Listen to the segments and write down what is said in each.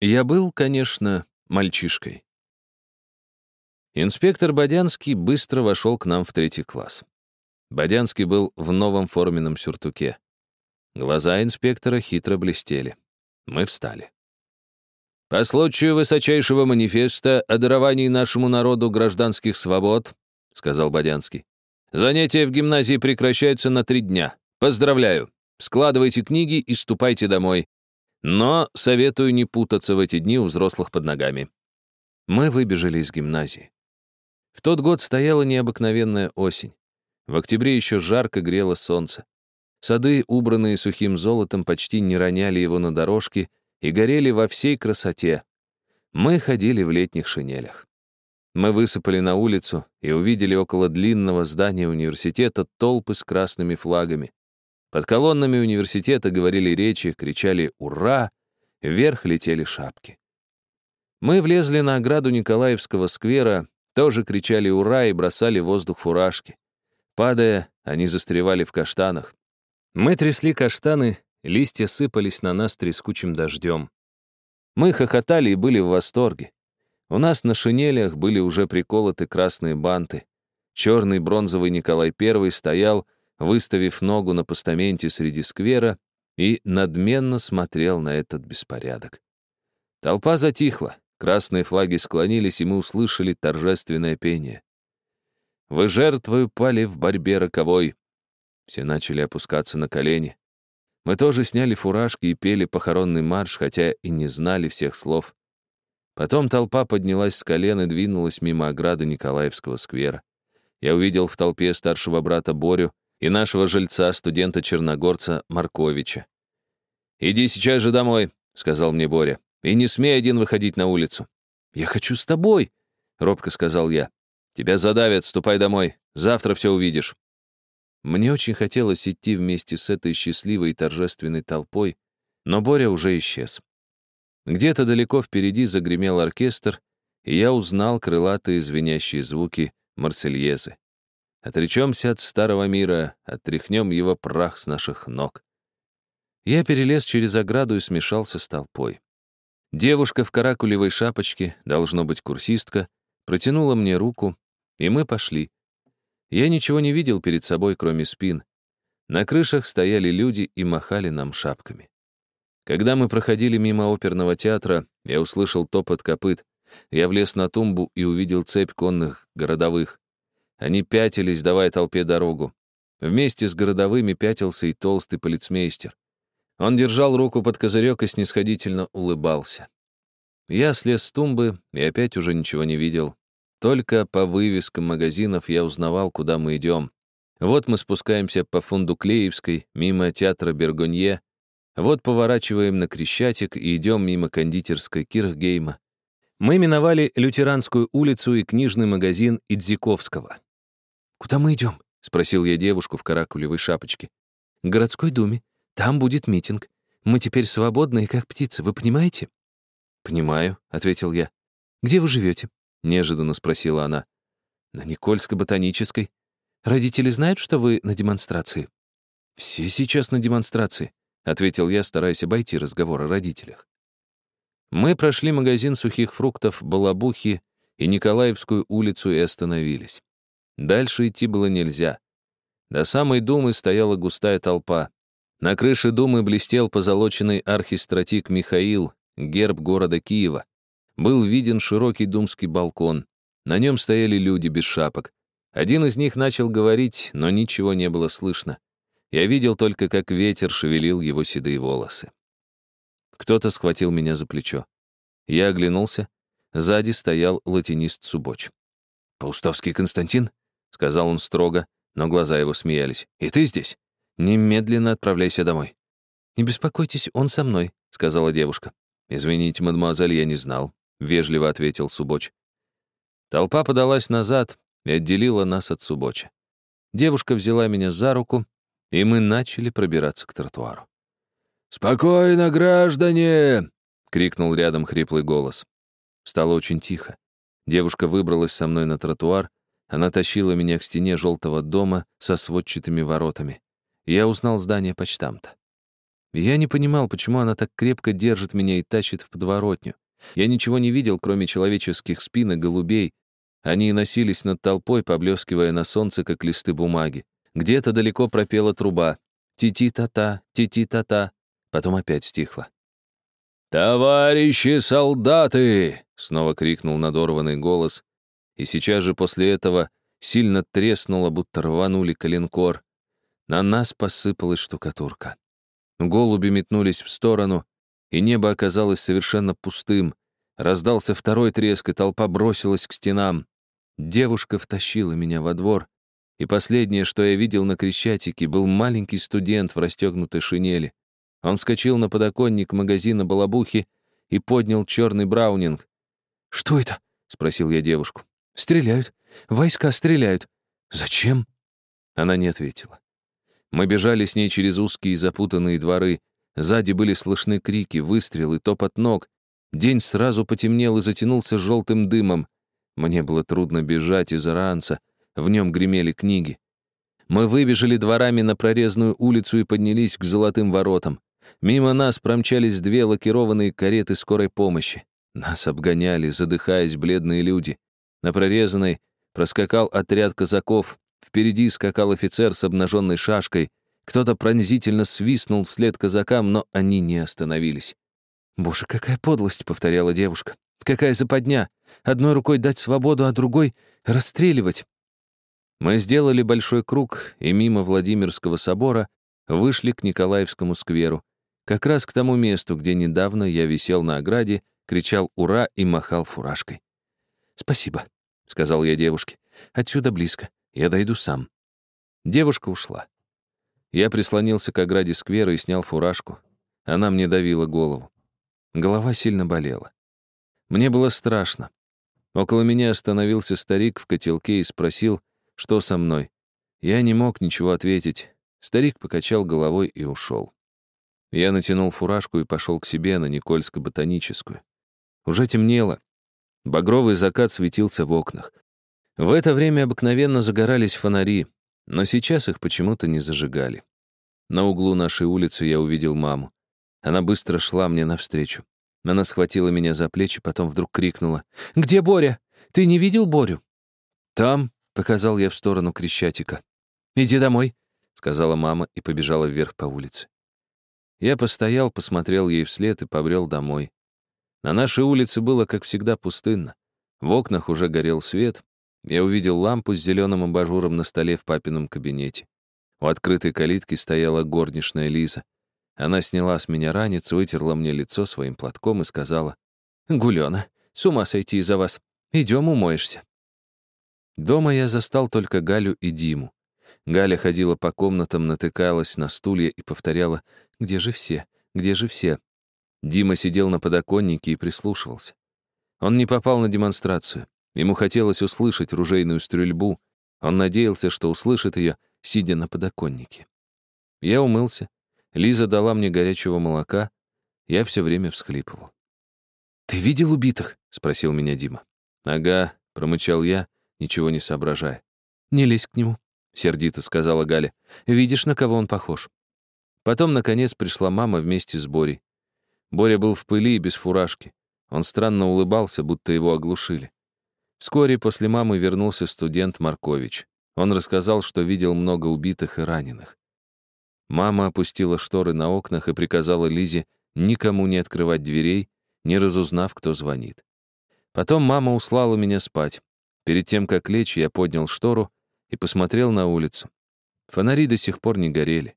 Я был, конечно, мальчишкой. Инспектор Бодянский быстро вошел к нам в третий класс. Бодянский был в новом форменном сюртуке. Глаза инспектора хитро блестели. Мы встали. «По случаю высочайшего манифеста о даровании нашему народу гражданских свобод», — сказал Бодянский, «занятия в гимназии прекращаются на три дня. Поздравляю. Складывайте книги и ступайте домой. Но советую не путаться в эти дни у взрослых под ногами». Мы выбежали из гимназии. В тот год стояла необыкновенная осень. В октябре еще жарко грело солнце. Сады, убранные сухим золотом, почти не роняли его на дорожке и горели во всей красоте. Мы ходили в летних шинелях. Мы высыпали на улицу и увидели около длинного здания университета толпы с красными флагами. Под колоннами университета говорили речи, кричали «Ура!», вверх летели шапки. Мы влезли на ограду Николаевского сквера, тоже кричали «Ура!» и бросали в воздух фуражки. Падая, они застревали в каштанах. Мы трясли каштаны, листья сыпались на нас трескучим дождем. Мы хохотали и были в восторге. У нас на шинелях были уже приколоты красные банты. Черный бронзовый Николай I стоял, выставив ногу на постаменте среди сквера, и надменно смотрел на этот беспорядок. Толпа затихла, красные флаги склонились, и мы услышали торжественное пение. Вы жертвою пали в борьбе роковой. Все начали опускаться на колени. Мы тоже сняли фуражки и пели похоронный марш, хотя и не знали всех слов. Потом толпа поднялась с колен и двинулась мимо ограды Николаевского сквера. Я увидел в толпе старшего брата Борю и нашего жильца, студента-черногорца Марковича. «Иди сейчас же домой», — сказал мне Боря, «и не смей один выходить на улицу». «Я хочу с тобой», — робко сказал я. Тебя задавят, ступай домой. Завтра все увидишь». Мне очень хотелось идти вместе с этой счастливой и торжественной толпой, но Боря уже исчез. Где-то далеко впереди загремел оркестр, и я узнал крылатые звенящие звуки Марсельезы. Отречемся от старого мира, оттряхнем его прах с наших ног. Я перелез через ограду и смешался с толпой. Девушка в каракулевой шапочке, должно быть курсистка, протянула мне руку, и мы пошли. Я ничего не видел перед собой, кроме спин. На крышах стояли люди и махали нам шапками. Когда мы проходили мимо оперного театра, я услышал топот копыт. Я влез на тумбу и увидел цепь конных городовых. Они пятились, давая толпе дорогу. Вместе с городовыми пятился и толстый полицмейстер. Он держал руку под козырек и снисходительно улыбался. Я слез с тумбы и опять уже ничего не видел, только по вывескам магазинов я узнавал, куда мы идем. Вот мы спускаемся по фонду Клеевской, мимо театра Бергонье. Вот поворачиваем на Крещатик и идем мимо кондитерской Кирхгейма. Мы миновали Лютеранскую улицу и книжный магазин Идзиковского. «Куда мы идем?» — спросил я девушку в каракулевой шапочке. «К городской думе. Там будет митинг. Мы теперь свободные, как птицы, вы понимаете?» «Понимаю», — ответил я. «Где вы живете?» Неожиданно спросила она. На Никольской ботанической. Родители знают, что вы на демонстрации? Все сейчас на демонстрации, ответил я, стараясь обойти разговор о родителях. Мы прошли магазин сухих фруктов, балабухи и Николаевскую улицу и остановились. Дальше идти было нельзя. До самой Думы стояла густая толпа. На крыше Думы блестел позолоченный архистратик Михаил, герб города Киева. Был виден широкий думский балкон. На нем стояли люди без шапок. Один из них начал говорить, но ничего не было слышно. Я видел только, как ветер шевелил его седые волосы. Кто-то схватил меня за плечо. Я оглянулся. Сзади стоял латинист Субоч. «Паустовский Константин?» — сказал он строго, но глаза его смеялись. «И ты здесь? Немедленно отправляйся домой». «Не беспокойтесь, он со мной», — сказала девушка. «Извините, мадемуазель, я не знал. — вежливо ответил Субоч. Толпа подалась назад и отделила нас от Субоча. Девушка взяла меня за руку, и мы начали пробираться к тротуару. «Спокойно, граждане!» — крикнул рядом хриплый голос. Стало очень тихо. Девушка выбралась со мной на тротуар, она тащила меня к стене желтого дома со сводчатыми воротами. Я узнал здание почтамта. Я не понимал, почему она так крепко держит меня и тащит в подворотню. Я ничего не видел, кроме человеческих спин и голубей. Они носились над толпой, поблескивая на солнце, как листы бумаги. Где-то далеко пропела труба. Ти-ти-та-та, ти-ти-та-та. Потом опять стихла. «Товарищи солдаты!» — снова крикнул надорванный голос. И сейчас же после этого сильно треснуло, будто рванули коленкор. На нас посыпалась штукатурка. Голуби метнулись в сторону, и небо оказалось совершенно пустым. Раздался второй треск, и толпа бросилась к стенам. Девушка втащила меня во двор, и последнее, что я видел на Крещатике, был маленький студент в расстегнутой шинели. Он вскочил на подоконник магазина «Балабухи» и поднял черный браунинг. «Что это?» — спросил я девушку. «Стреляют. Войска стреляют. Зачем?» Она не ответила. Мы бежали с ней через узкие запутанные дворы. Сзади были слышны крики, выстрелы, топот ног. День сразу потемнел и затянулся желтым дымом. Мне было трудно бежать из-за ранца. В нем гремели книги. Мы выбежали дворами на прорезную улицу и поднялись к золотым воротам. Мимо нас промчались две лакированные кареты скорой помощи. Нас обгоняли, задыхаясь, бледные люди. На прорезанной проскакал отряд казаков, Впереди скакал офицер с обнаженной шашкой. Кто-то пронзительно свистнул вслед казакам, но они не остановились. «Боже, какая подлость!» — повторяла девушка. «Какая западня! Одной рукой дать свободу, а другой — расстреливать!» Мы сделали большой круг и мимо Владимирского собора вышли к Николаевскому скверу, как раз к тому месту, где недавно я висел на ограде, кричал «Ура!» и махал фуражкой. «Спасибо», — сказал я девушке. «Отсюда близко. Я дойду сам. Девушка ушла. Я прислонился к ограде сквера и снял фуражку. Она мне давила голову. Голова сильно болела. Мне было страшно. Около меня остановился старик в котелке и спросил, что со мной. Я не мог ничего ответить. Старик покачал головой и ушел. Я натянул фуражку и пошел к себе на Никольско-ботаническую. Уже темнело. Багровый закат светился в окнах. В это время обыкновенно загорались фонари, но сейчас их почему-то не зажигали. На углу нашей улицы я увидел маму. Она быстро шла мне навстречу. Она схватила меня за плечи, потом вдруг крикнула. «Где Боря? Ты не видел Борю?» «Там», — показал я в сторону Крещатика. «Иди домой», — сказала мама и побежала вверх по улице. Я постоял, посмотрел ей вслед и побрел домой. На нашей улице было, как всегда, пустынно. В окнах уже горел свет, я увидел лампу с зеленым абажуром на столе в папином кабинете. У открытой калитки стояла горничная Лиза. Она сняла с меня ранец, вытерла мне лицо своим платком и сказала, «Гулёна, с ума сойти из-за вас. Идем умоешься». Дома я застал только Галю и Диму. Галя ходила по комнатам, натыкалась на стулья и повторяла «Где же все? Где же все?» Дима сидел на подоконнике и прислушивался. Он не попал на демонстрацию. Ему хотелось услышать ружейную стрельбу. Он надеялся, что услышит ее, сидя на подоконнике. Я умылся. Лиза дала мне горячего молока. Я все время всхлипывал. «Ты видел убитых?» — спросил меня Дима. «Ага», — промычал я, ничего не соображая. «Не лезь к нему», — сердито сказала Галя. «Видишь, на кого он похож». Потом, наконец, пришла мама вместе с Борей. Боря был в пыли и без фуражки. Он странно улыбался, будто его оглушили. Вскоре после мамы вернулся студент Маркович. Он рассказал, что видел много убитых и раненых. Мама опустила шторы на окнах и приказала Лизе никому не открывать дверей, не разузнав, кто звонит. Потом мама услала меня спать. Перед тем, как лечь, я поднял штору и посмотрел на улицу. Фонари до сих пор не горели.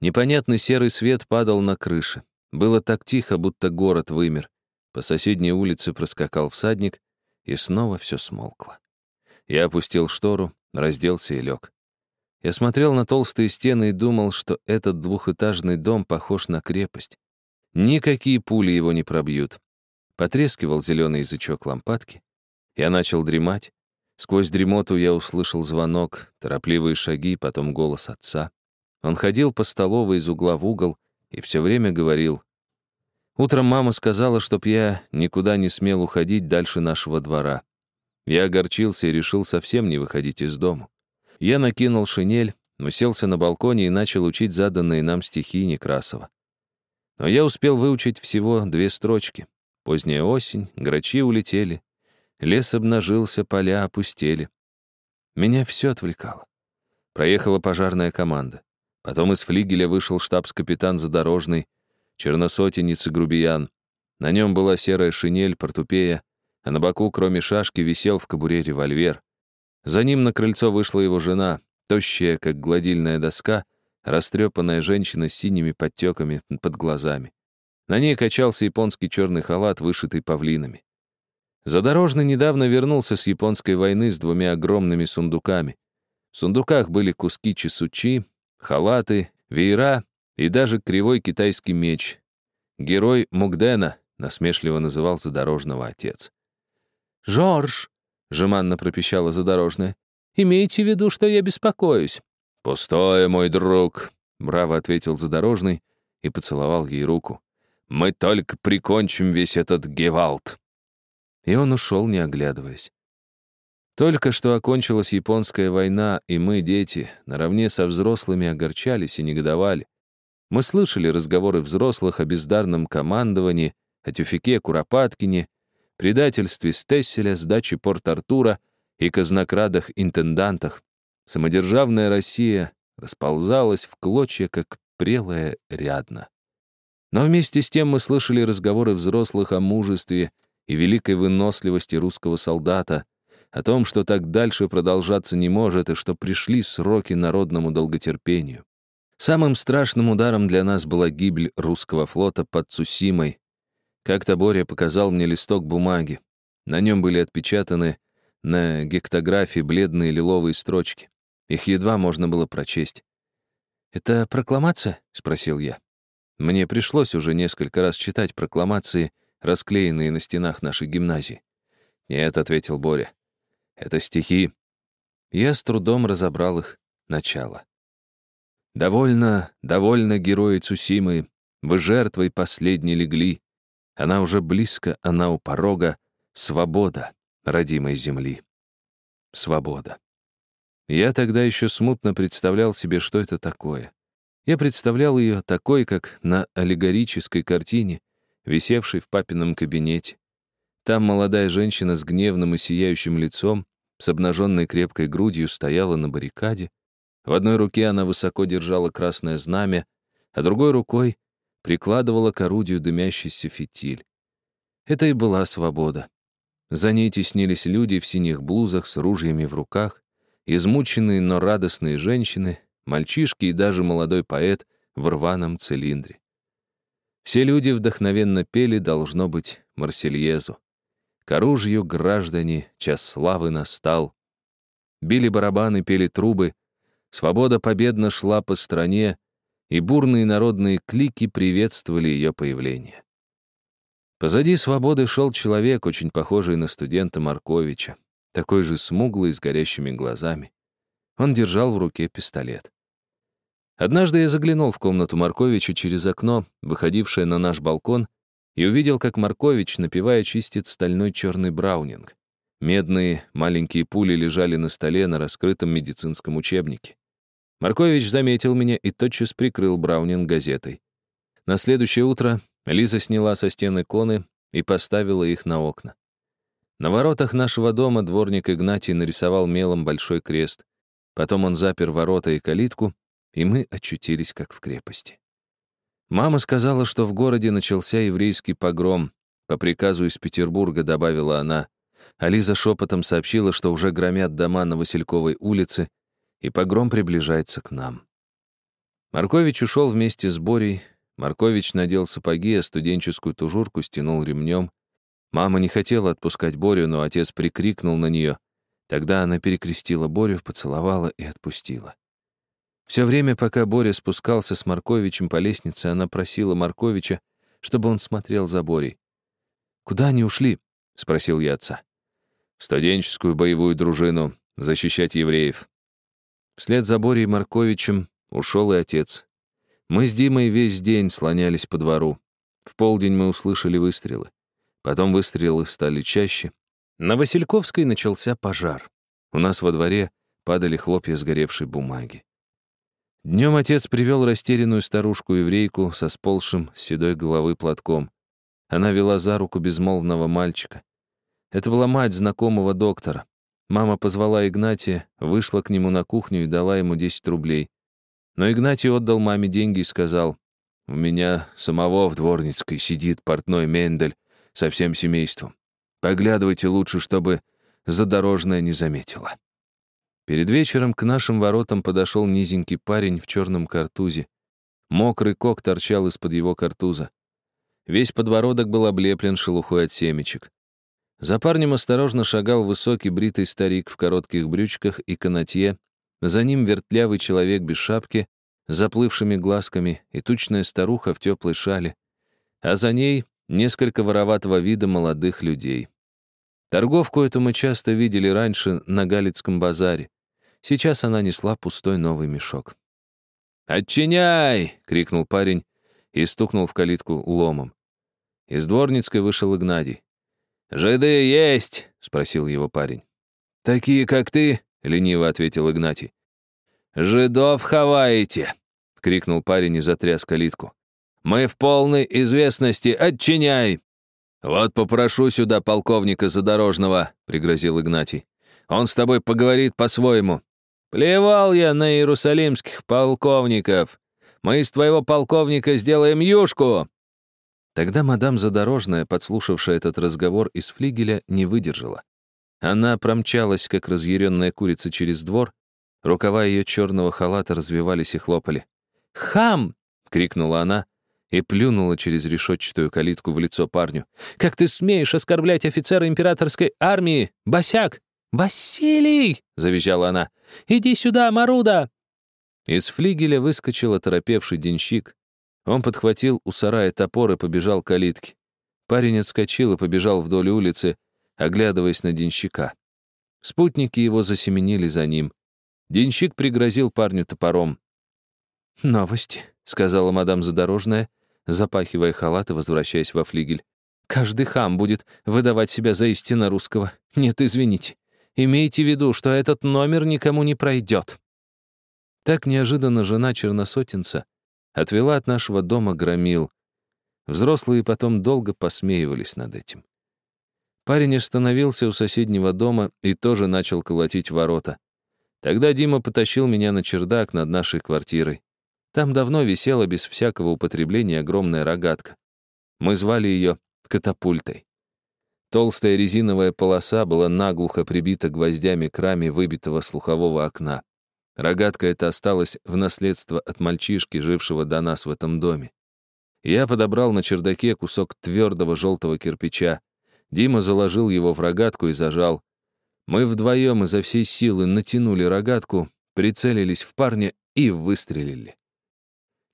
Непонятный серый свет падал на крыши. Было так тихо, будто город вымер. По соседней улице проскакал всадник, и снова все смолкло. Я опустил штору, разделся и лег. Я смотрел на толстые стены и думал, что этот двухэтажный дом похож на крепость. Никакие пули его не пробьют. Потрескивал зеленый язычок лампадки. Я начал дремать. Сквозь дремоту я услышал звонок, торопливые шаги, потом голос отца. Он ходил по столовой из угла в угол и все время говорил Утром мама сказала, чтоб я никуда не смел уходить дальше нашего двора. Я огорчился и решил совсем не выходить из дому. Я накинул шинель, уселся на балконе и начал учить заданные нам стихи Некрасова. Но я успел выучить всего две строчки. Поздняя осень, грачи улетели, лес обнажился, поля опустели. Меня все отвлекало. Проехала пожарная команда. Потом из флигеля вышел штабс-капитан задорожный, черносотенец и грубиян. На нем была серая шинель, портупея, а на боку, кроме шашки, висел в кобуре револьвер. За ним на крыльцо вышла его жена, тощая, как гладильная доска, растрепанная женщина с синими подтеками под глазами. На ней качался японский черный халат, вышитый павлинами. Задорожный недавно вернулся с японской войны с двумя огромными сундуками. В сундуках были куски чесучи, халаты, веера и даже кривой китайский меч. Герой Мугдена насмешливо называл задорожного отец. «Жорж!» — жеманно пропищала задорожная. «Имейте в виду, что я беспокоюсь». «Пустое, мой друг», — браво ответил задорожный и поцеловал ей руку. «Мы только прикончим весь этот гевалт». И он ушел, не оглядываясь. Только что окончилась японская война, и мы, дети, наравне со взрослыми огорчались и негодовали. Мы слышали разговоры взрослых о бездарном командовании, о Тюфике Куропаткине, предательстве Стесселя, сдаче Порт-Артура и казнокрадах-интендантах. Самодержавная Россия расползалась в клочья, как прелая рядна. Но вместе с тем мы слышали разговоры взрослых о мужестве и великой выносливости русского солдата, о том, что так дальше продолжаться не может и что пришли сроки народному долготерпению. Самым страшным ударом для нас была гибель русского флота под Цусимой. Как-то Боря показал мне листок бумаги. На нем были отпечатаны на гектографии бледные лиловые строчки. Их едва можно было прочесть. «Это прокламация?» — спросил я. Мне пришлось уже несколько раз читать прокламации, расклеенные на стенах нашей гимназии. «Нет», — ответил Боря. «Это стихи». Я с трудом разобрал их начало. Довольно, довольно, герои Цусимы, вы жертвой последней легли. Она уже близко, она у порога. Свобода родимой земли. Свобода. Я тогда еще смутно представлял себе, что это такое. Я представлял ее такой, как на аллегорической картине, висевшей в папином кабинете. Там молодая женщина с гневным и сияющим лицом, с обнаженной крепкой грудью стояла на баррикаде, в одной руке она высоко держала красное знамя, а другой рукой прикладывала к орудию дымящийся фитиль. Это и была свобода. За ней теснились люди в синих блузах с ружьями в руках, измученные, но радостные женщины, мальчишки и даже молодой поэт в рваном цилиндре. Все люди вдохновенно пели, должно быть, Марсельезу. К оружию, граждане, час славы настал. Били барабаны, пели трубы — Свобода победно шла по стране, и бурные народные клики приветствовали ее появление. Позади свободы шел человек, очень похожий на студента Марковича, такой же смуглый, с горящими глазами. Он держал в руке пистолет. Однажды я заглянул в комнату Марковича через окно, выходившее на наш балкон, и увидел, как Маркович, напивая, чистит стальной черный браунинг. Медные маленькие пули лежали на столе на раскрытом медицинском учебнике. Маркович заметил меня и тотчас прикрыл Браунинг газетой. На следующее утро Лиза сняла со стены коны и поставила их на окна. На воротах нашего дома дворник Игнатий нарисовал мелом большой крест. Потом он запер ворота и калитку, и мы очутились как в крепости. Мама сказала, что в городе начался еврейский погром. По приказу из Петербурга добавила она. А Лиза шепотом сообщила, что уже громят дома на Васильковой улице, и погром приближается к нам. Маркович ушел вместе с Борей. Маркович надел сапоги, а студенческую тужурку стянул ремнем. Мама не хотела отпускать Борю, но отец прикрикнул на нее. Тогда она перекрестила Борю, поцеловала и отпустила. Все время, пока Боря спускался с Марковичем по лестнице, она просила Марковича, чтобы он смотрел за Борей. «Куда они ушли?» — спросил я отца. «В студенческую боевую дружину, защищать евреев», Вслед за Борей Марковичем ушел и отец. Мы с Димой весь день слонялись по двору. В полдень мы услышали выстрелы. Потом выстрелы стали чаще. На Васильковской начался пожар. У нас во дворе падали хлопья сгоревшей бумаги. Днем отец привел растерянную старушку-еврейку со сползшим с седой головы платком. Она вела за руку безмолвного мальчика. Это была мать знакомого доктора. Мама позвала Игнатия, вышла к нему на кухню и дала ему 10 рублей. Но Игнатий отдал маме деньги и сказал, «У меня самого в Дворницкой сидит портной Мендель со всем семейством. Поглядывайте лучше, чтобы задорожная не заметила». Перед вечером к нашим воротам подошел низенький парень в черном картузе. Мокрый кок торчал из-под его картуза. Весь подбородок был облеплен шелухой от семечек. За парнем осторожно шагал высокий бритый старик в коротких брючках и канатье, за ним вертлявый человек без шапки, заплывшими глазками и тучная старуха в теплой шале, а за ней несколько вороватого вида молодых людей. Торговку эту мы часто видели раньше на Галицком базаре. Сейчас она несла пустой новый мешок. «Отчиняй!» — крикнул парень и стукнул в калитку ломом. Из дворницкой вышел Игнатий. «Жиды есть?» — спросил его парень. «Такие, как ты?» — лениво ответил Игнатий. «Жидов хаваете!» — крикнул парень и затряс калитку. «Мы в полной известности! Отчиняй!» «Вот попрошу сюда полковника Задорожного», — пригрозил Игнатий. «Он с тобой поговорит по-своему. Плевал я на иерусалимских полковников. Мы из твоего полковника сделаем юшку!» Тогда мадам Задорожная, подслушавшая этот разговор из флигеля, не выдержала. Она промчалась, как разъяренная курица, через двор. Рукава ее черного халата развивались и хлопали. «Хам!» — крикнула она и плюнула через решетчатую калитку в лицо парню. «Как ты смеешь оскорблять офицера императорской армии? Босяк! «Василий!» — завизжала она. «Иди сюда, Маруда!» Из флигеля выскочил оторопевший денщик. Он подхватил у сарая топор и побежал к калитке. Парень отскочил и побежал вдоль улицы, оглядываясь на денщика. Спутники его засеменили за ним. Денщик пригрозил парню топором. «Новости», — сказала мадам Задорожная, запахивая халат и возвращаясь во флигель. «Каждый хам будет выдавать себя за истинно русского. Нет, извините. Имейте в виду, что этот номер никому не пройдет». Так неожиданно жена черносотенца отвела от нашего дома громил. Взрослые потом долго посмеивались над этим. Парень остановился у соседнего дома и тоже начал колотить ворота. Тогда Дима потащил меня на чердак над нашей квартирой. Там давно висела без всякого употребления огромная рогатка. Мы звали ее катапультой. Толстая резиновая полоса была наглухо прибита гвоздями к раме выбитого слухового окна. Рогатка эта осталась в наследство от мальчишки, жившего до нас в этом доме. Я подобрал на чердаке кусок твердого желтого кирпича. Дима заложил его в рогатку и зажал. Мы вдвоем изо всей силы натянули рогатку, прицелились в парня и выстрелили.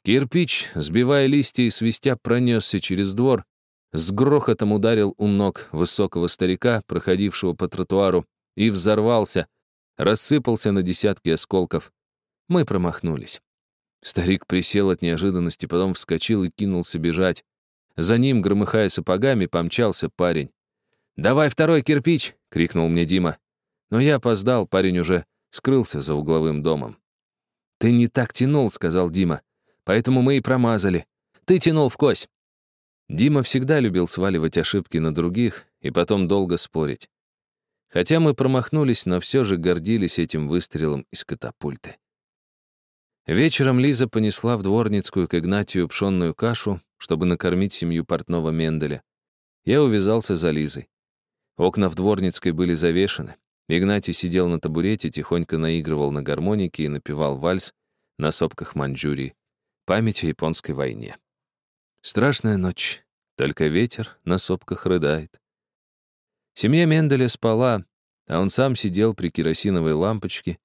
Кирпич, сбивая листья и свистя, пронесся через двор, с грохотом ударил у ног высокого старика, проходившего по тротуару, и взорвался, рассыпался на десятки осколков. Мы промахнулись. Старик присел от неожиданности, потом вскочил и кинулся бежать. За ним, громыхая сапогами, помчался парень. «Давай второй кирпич!» — крикнул мне Дима. Но я опоздал, парень уже скрылся за угловым домом. «Ты не так тянул», — сказал Дима. «Поэтому мы и промазали. Ты тянул в кось». Дима всегда любил сваливать ошибки на других и потом долго спорить. Хотя мы промахнулись, но все же гордились этим выстрелом из катапульты. Вечером Лиза понесла в дворницкую к Игнатию пшенную кашу, чтобы накормить семью портного Менделя. Я увязался за Лизой. Окна в дворницкой были завешены. Игнатий сидел на табурете, тихонько наигрывал на гармонике и напевал вальс на сопках Маньчжурии. Память о японской войне. Страшная ночь, только ветер на сопках рыдает. Семья Менделя спала, а он сам сидел при керосиновой лампочке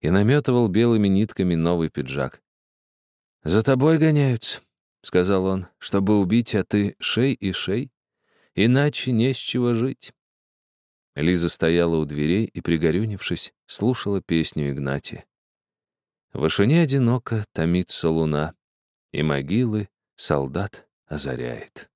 и наметывал белыми нитками новый пиджак. «За тобой гоняются», — сказал он, — «чтобы убить, а ты шей и шей, иначе не с чего жить». Лиза стояла у дверей и, пригорюнившись, слушала песню Игнатия. В вышине одиноко томится луна, и могилы солдат озаряет.